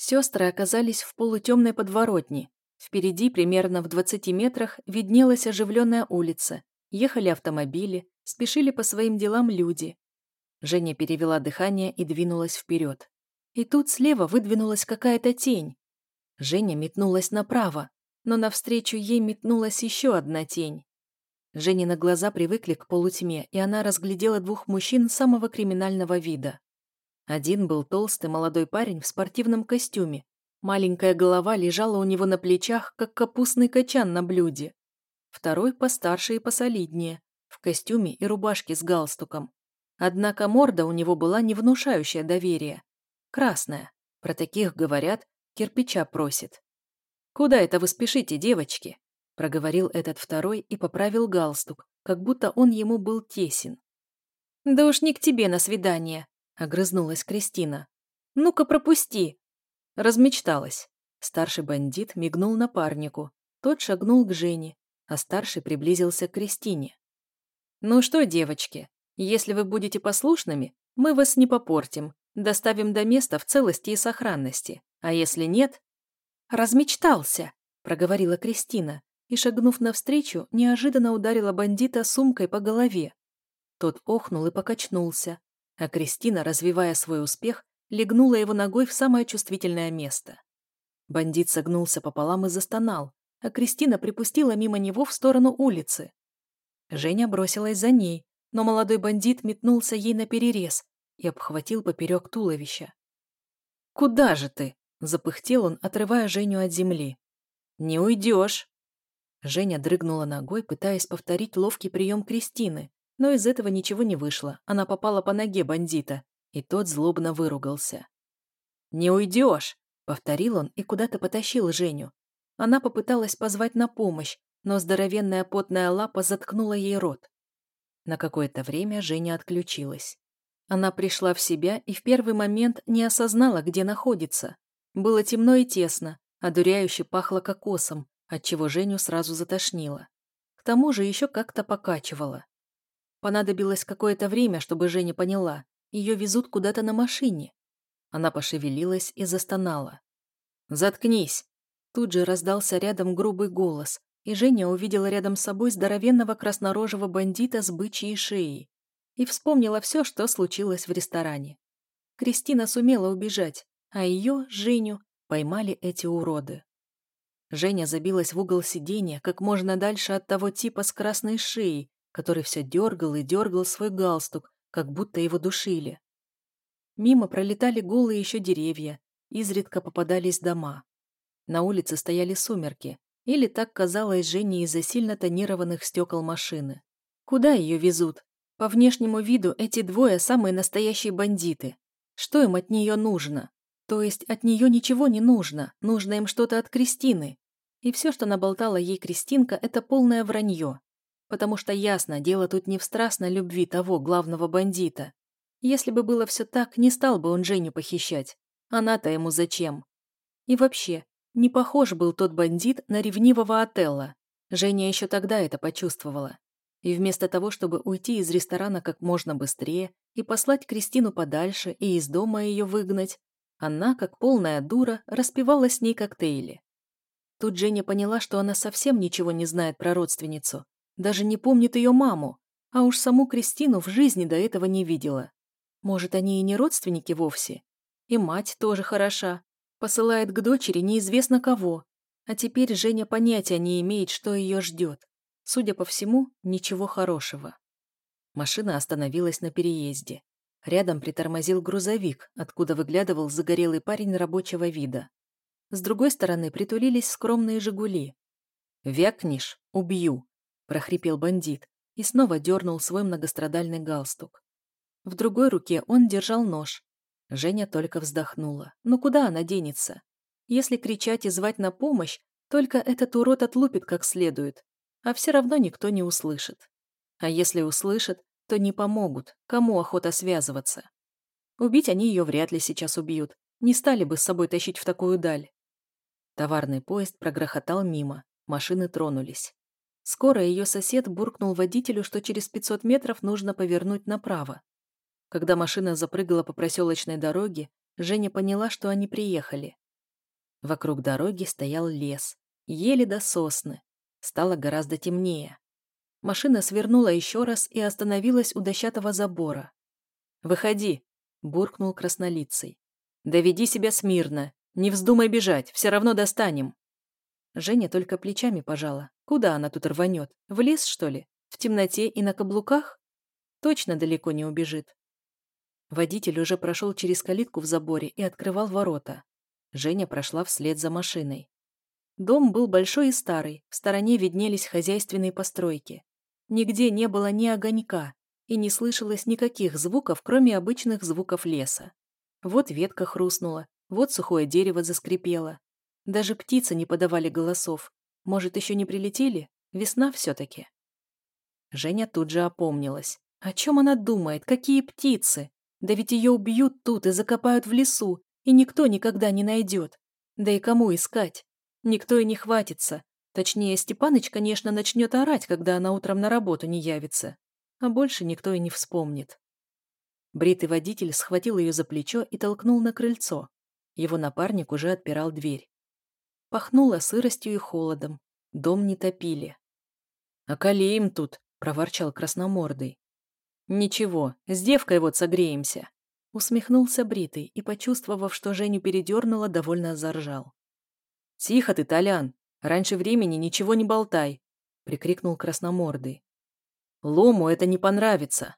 Сестры оказались в полутемной подворотне. Впереди, примерно в 20 метрах, виднелась оживленная улица. Ехали автомобили, спешили по своим делам люди. Женя перевела дыхание и двинулась вперед. И тут слева выдвинулась какая-то тень. Женя метнулась направо, но навстречу ей метнулась еще одна тень. Женина глаза привыкли к полутьме, и она разглядела двух мужчин самого криминального вида. Один был толстый молодой парень в спортивном костюме. Маленькая голова лежала у него на плечах, как капустный качан на блюде. Второй постарше и посолиднее, в костюме и рубашке с галстуком. Однако морда у него была не внушающая доверия. Красная. Про таких говорят, кирпича просит. «Куда это вы спешите, девочки?» проговорил этот второй и поправил галстук, как будто он ему был тесен. «Да уж не к тебе на свидание», Огрызнулась Кристина. «Ну-ка, пропусти!» Размечталась. Старший бандит мигнул напарнику. Тот шагнул к Жене, а старший приблизился к Кристине. «Ну что, девочки, если вы будете послушными, мы вас не попортим, доставим до места в целости и сохранности, а если нет...» «Размечтался!» – проговорила Кристина и, шагнув навстречу, неожиданно ударила бандита сумкой по голове. Тот охнул и покачнулся, а Кристина, развивая свой успех, легнула его ногой в самое чувствительное место. Бандит согнулся пополам и застонал, а Кристина припустила мимо него в сторону улицы. Женя бросилась за ней, но молодой бандит метнулся ей на перерез и обхватил поперек туловища. «Куда же ты?» – запыхтел он, отрывая Женю от земли. «Не уйдешь!» Женя дрыгнула ногой, пытаясь повторить ловкий прием Кристины, но из этого ничего не вышло. Она попала по ноге бандита, и тот злобно выругался. «Не уйдешь!» — повторил он и куда-то потащил Женю. Она попыталась позвать на помощь, но здоровенная потная лапа заткнула ей рот. На какое-то время Женя отключилась. Она пришла в себя и в первый момент не осознала, где находится. Было темно и тесно, одуряюще пахло кокосом, отчего Женю сразу затошнило. К тому же еще как-то покачивало. Понадобилось какое-то время, чтобы Женя поняла. Ее везут куда-то на машине. Она пошевелилась и застонала. «Заткнись!» Тут же раздался рядом грубый голос, и Женя увидела рядом с собой здоровенного краснорожего бандита с бычьей шеей. И вспомнила все, что случилось в ресторане. Кристина сумела убежать, а ее, Женю, поймали эти уроды. Женя забилась в угол сиденья как можно дальше от того типа с красной шеей, который все дергал и дергал свой галстук, как будто его душили. Мимо пролетали голые еще деревья, изредка попадались дома. На улице стояли сумерки, или так казалось Жене из-за сильно тонированных стекол машины. Куда ее везут? По внешнему виду эти двое самые настоящие бандиты. Что им от нее нужно? То есть от нее ничего не нужно, нужно им что-то от Кристины. И все, что наболтала ей Кристинка, это полное вранье. Потому что ясно, дело тут не в страстной любви того главного бандита. Если бы было все так, не стал бы он Женю похищать. Она-то ему зачем? И вообще, не похож был тот бандит на ревнивого Отелла. Женя еще тогда это почувствовала. И вместо того, чтобы уйти из ресторана как можно быстрее и послать Кристину подальше и из дома ее выгнать, она, как полная дура, распивала с ней коктейли. Тут Женя поняла, что она совсем ничего не знает про родственницу, даже не помнит ее маму, а уж саму Кристину в жизни до этого не видела. Может, они и не родственники вовсе? И мать тоже хороша. Посылает к дочери неизвестно кого. А теперь Женя понятия не имеет, что ее ждет. Судя по всему, ничего хорошего. Машина остановилась на переезде. Рядом притормозил грузовик, откуда выглядывал загорелый парень рабочего вида. С другой стороны притулились скромные «Жигули». «Вякнешь – убью», прохрипел бандит и снова дернул свой многострадальный галстук. В другой руке он держал нож. Женя только вздохнула. Ну куда она денется? Если кричать и звать на помощь, только этот урод отлупит как следует, а все равно никто не услышит. А если услышат, то не помогут, кому охота связываться. Убить они ее вряд ли сейчас убьют, не стали бы с собой тащить в такую даль. Товарный поезд прогрохотал мимо, машины тронулись. Скоро ее сосед буркнул водителю, что через 500 метров нужно повернуть направо. Когда машина запрыгала по проселочной дороге, Женя поняла, что они приехали. Вокруг дороги стоял лес, ели до сосны. Стало гораздо темнее. Машина свернула еще раз и остановилась у дощатого забора. «Выходи», — буркнул краснолицый. «Доведи себя смирно. Не вздумай бежать, все равно достанем». Женя только плечами пожала. Куда она тут рванет? В лес, что ли? В темноте и на каблуках? Точно далеко не убежит. Водитель уже прошел через калитку в заборе и открывал ворота. Женя прошла вслед за машиной. Дом был большой и старый, в стороне виднелись хозяйственные постройки. Нигде не было ни огонька, и не слышалось никаких звуков, кроме обычных звуков леса. Вот ветка хрустнула, вот сухое дерево заскрипело. Даже птицы не подавали голосов. Может, еще не прилетели? Весна все-таки. Женя тут же опомнилась. О чем она думает? Какие птицы? Да ведь ее убьют тут и закопают в лесу, и никто никогда не найдет. Да и кому искать? Никто и не хватится. Точнее, Степаныч, конечно, начнет орать, когда она утром на работу не явится. А больше никто и не вспомнит. Бритый водитель схватил ее за плечо и толкнул на крыльцо. Его напарник уже отпирал дверь. Пахнуло сыростью и холодом. Дом не топили. «Околеем тут», — проворчал красномордый. «Ничего, с девкой вот согреемся», — усмехнулся Бритый и, почувствовав, что Женю передернуло, довольно заржал. «Тихо ты, Толян! Раньше времени ничего не болтай!» — прикрикнул красномордый. «Лому это не понравится!»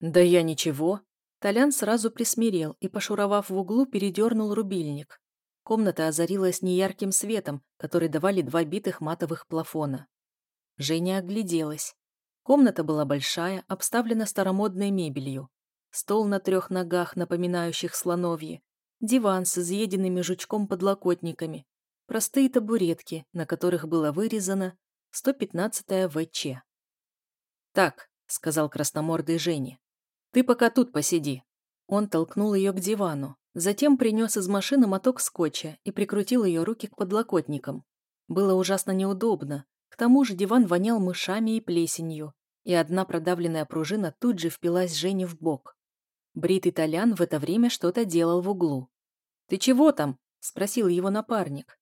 «Да я ничего!» Толян сразу присмирел и, пошуровав в углу, передернул рубильник. Комната озарилась неярким светом, который давали два битых матовых плафона. Женя огляделась. Комната была большая, обставлена старомодной мебелью. Стол на трех ногах, напоминающих слоновьи, диван с изъеденными жучком подлокотниками, простые табуретки, на которых было вырезано 115-е ВЧ. «Так», — сказал красномордый Жене, — «ты пока тут посиди». Он толкнул ее к дивану, Затем принес из машины моток скотча и прикрутил ее руки к подлокотникам. Было ужасно неудобно. К тому же диван вонял мышами и плесенью, и одна продавленная пружина тут же впилась Жене в бок. Бритый Толян в это время что-то делал в углу. «Ты чего там?» – спросил его напарник.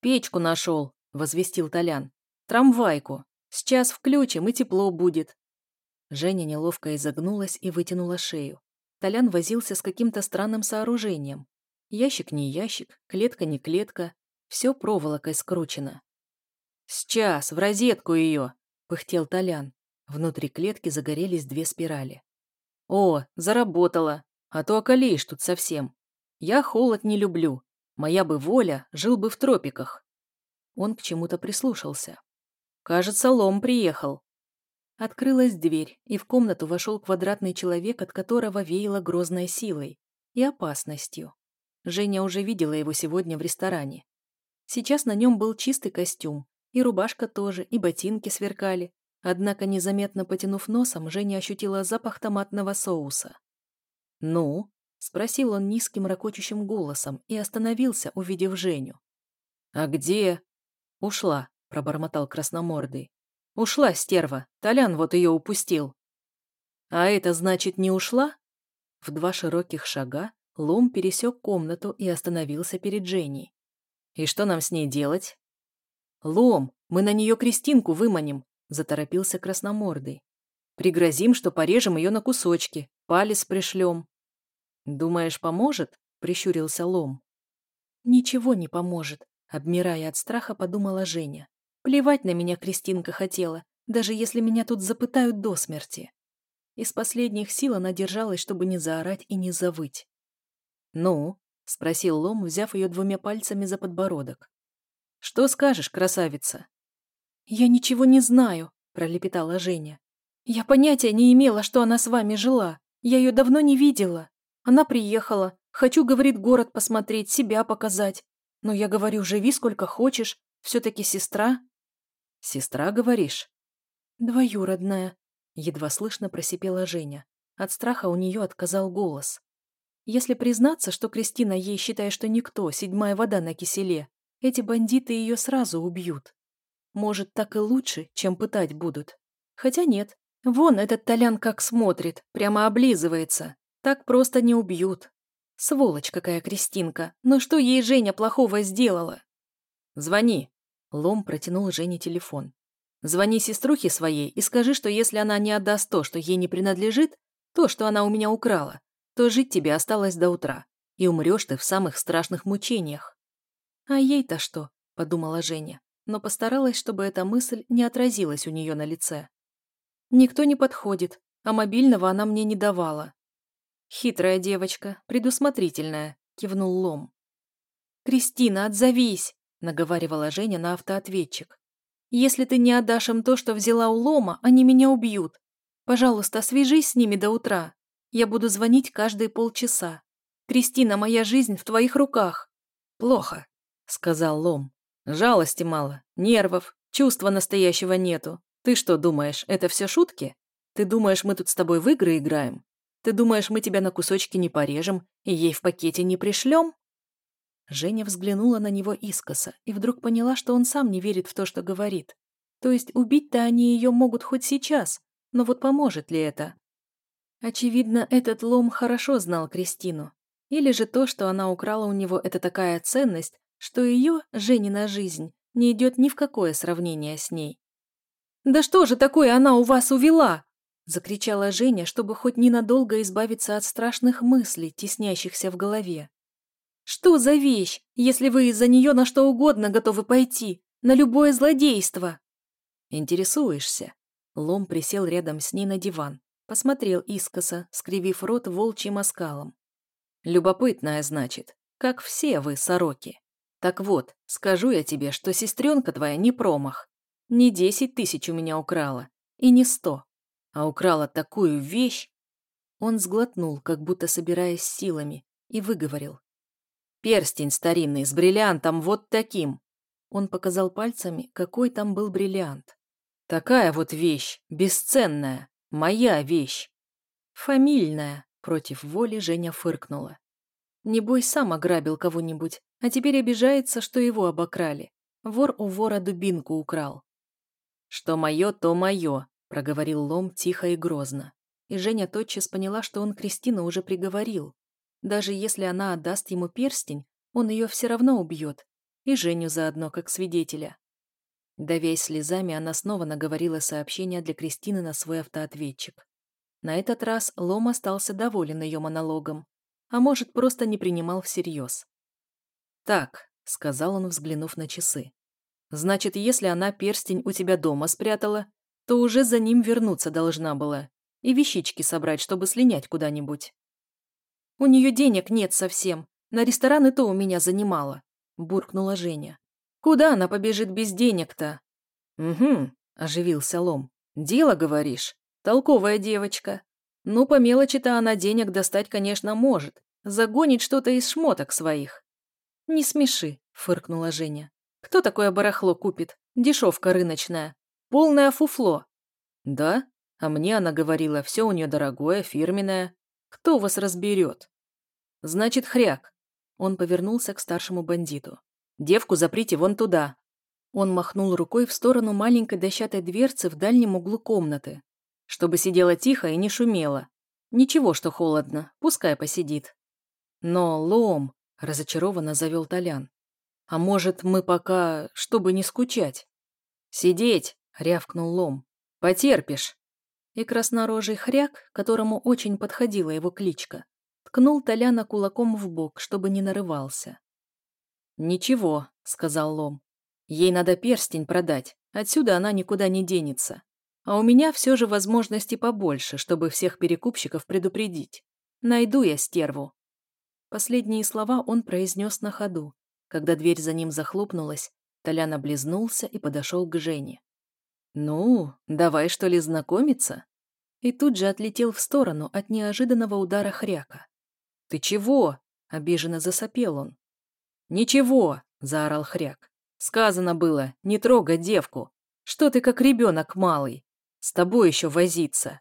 «Печку нашел», – возвестил Толян. «Трамвайку. Сейчас включим, и тепло будет». Женя неловко изогнулась и вытянула шею. Толян возился с каким-то странным сооружением. Ящик не ящик, клетка не клетка, все проволокой скручено. «Сейчас, в розетку ее!» — пыхтел Толян. Внутри клетки загорелись две спирали. «О, заработало! А то околеешь тут совсем. Я холод не люблю. Моя бы воля, жил бы в тропиках». Он к чему-то прислушался. «Кажется, лом приехал». Открылась дверь, и в комнату вошел квадратный человек, от которого веяло грозной силой и опасностью. Женя уже видела его сегодня в ресторане. Сейчас на нем был чистый костюм, и рубашка тоже, и ботинки сверкали. Однако, незаметно потянув носом, Женя ощутила запах томатного соуса. «Ну?» – спросил он низким ракочущим голосом и остановился, увидев Женю. «А где?» «Ушла», – пробормотал красномордый. Ушла стерва, Толян вот ее упустил. А это значит не ушла? В два широких шага Лом пересек комнату и остановился перед Женей. И что нам с ней делать? Лом, мы на нее крестинку выманим, заторопился красномордый. Пригрозим, что порежем ее на кусочки, палец пришлем. Думаешь, поможет? Прищурился Лом. Ничего не поможет, обмирая от страха, подумала Женя. Плевать на меня Кристинка хотела, даже если меня тут запытают до смерти. Из последних сил она держалась, чтобы не заорать и не завыть. «Ну?» — спросил Лом, взяв ее двумя пальцами за подбородок. «Что скажешь, красавица?» «Я ничего не знаю», — пролепетала Женя. «Я понятия не имела, что она с вами жила. Я ее давно не видела. Она приехала. Хочу, говорит, город посмотреть, себя показать. Но я говорю, живи сколько хочешь. Все-таки сестра. «Сестра, говоришь?» «Двоюродная», — едва слышно просипела Женя. От страха у нее отказал голос. Если признаться, что Кристина ей, считая, что никто, седьмая вода на киселе, эти бандиты ее сразу убьют. Может, так и лучше, чем пытать будут. Хотя нет. Вон этот Толян как смотрит, прямо облизывается. Так просто не убьют. Сволочь какая Кристинка. Но что ей Женя плохого сделала? Звони. Лом протянул Жене телефон. Звони сеструхе своей и скажи, что если она не отдаст то, что ей не принадлежит, то, что она у меня украла, то жить тебе осталось до утра, и умрешь ты в самых страшных мучениях. А ей-то что? Подумала Женя, но постаралась, чтобы эта мысль не отразилась у нее на лице. Никто не подходит, а мобильного она мне не давала. Хитрая девочка, предусмотрительная, кивнул Лом. «Кристина, отзовись!» – наговаривала Женя на автоответчик. «Если ты не отдашь им то, что взяла у Лома, они меня убьют. Пожалуйста, свяжись с ними до утра. Я буду звонить каждые полчаса. Кристина, моя жизнь в твоих руках». «Плохо», – сказал Лом. «Жалости мало, нервов, чувства настоящего нету. Ты что думаешь, это все шутки? Ты думаешь, мы тут с тобой в игры играем? Ты думаешь, мы тебя на кусочки не порежем и ей в пакете не пришлем?» Женя взглянула на него искоса и вдруг поняла, что он сам не верит в то, что говорит. То есть убить-то они ее могут хоть сейчас, но вот поможет ли это? Очевидно, этот лом хорошо знал Кристину. Или же то, что она украла у него, это такая ценность, что ее, Женина жизнь, не идет ни в какое сравнение с ней. «Да что же такое она у вас увела?» Закричала Женя, чтобы хоть ненадолго избавиться от страшных мыслей, теснящихся в голове. «Что за вещь, если вы из-за нее на что угодно готовы пойти? На любое злодейство?» «Интересуешься?» Лом присел рядом с ней на диван, посмотрел искоса, скривив рот волчьим оскалом. «Любопытная, значит, как все вы, сороки. Так вот, скажу я тебе, что сестренка твоя не промах. Не десять тысяч у меня украла, и не сто а украла такую вещь. Он сглотнул, как будто собираясь силами, и выговорил. «Перстень старинный, с бриллиантом вот таким!» Он показал пальцами, какой там был бриллиант. «Такая вот вещь, бесценная, моя вещь!» «Фамильная!» — против воли Женя фыркнула. Небось, сам ограбил кого-нибудь, а теперь обижается, что его обокрали. Вор у вора дубинку украл. «Что мое, то мое», проговорил Лом тихо и грозно. И Женя тотчас поняла, что он Кристину уже приговорил. Даже если она отдаст ему перстень, он ее все равно убьет. И Женю заодно, как свидетеля. Давясь слезами, она снова наговорила сообщение для Кристины на свой автоответчик. На этот раз Лом остался доволен ее монологом, а может, просто не принимал всерьез. «Так», — сказал он, взглянув на часы. «Значит, если она перстень у тебя дома спрятала, то уже за ним вернуться должна была и вещички собрать, чтобы слинять куда-нибудь. «У нее денег нет совсем, на ресторан и то у меня занимала», – буркнула Женя. «Куда она побежит без денег-то?» «Угу», – оживился Лом. «Дело, говоришь? Толковая девочка. Ну, по мелочи-то она денег достать, конечно, может. Загонит что-то из шмоток своих». «Не смеши», – фыркнула Женя. «Кто такое барахло купит? Дешевка рыночная. Полное фуфло. Да? А мне она говорила, все у нее дорогое, фирменное. Кто вас разберет? Значит, хряк. Он повернулся к старшему бандиту. Девку заприте вон туда. Он махнул рукой в сторону маленькой дощатой дверцы в дальнем углу комнаты. Чтобы сидела тихо и не шумела. Ничего, что холодно, пускай посидит. Но лом, разочарованно завел Толян. А может, мы пока, чтобы не скучать? Сидеть, — рявкнул лом. «Потерпишь!» И краснорожий хряк, которому очень подходила его кличка, ткнул Толяна кулаком в бок, чтобы не нарывался. «Ничего», — сказал лом. «Ей надо перстень продать, отсюда она никуда не денется. А у меня все же возможности побольше, чтобы всех перекупщиков предупредить. Найду я стерву». Последние слова он произнес на ходу. Когда дверь за ним захлопнулась, Толян облизнулся и подошел к Жене. «Ну, давай что ли знакомиться?» И тут же отлетел в сторону от неожиданного удара хряка. «Ты чего?» — обиженно засопел он. «Ничего!» — заорал хряк. «Сказано было, не трогай девку. Что ты как ребенок малый? С тобой еще возиться.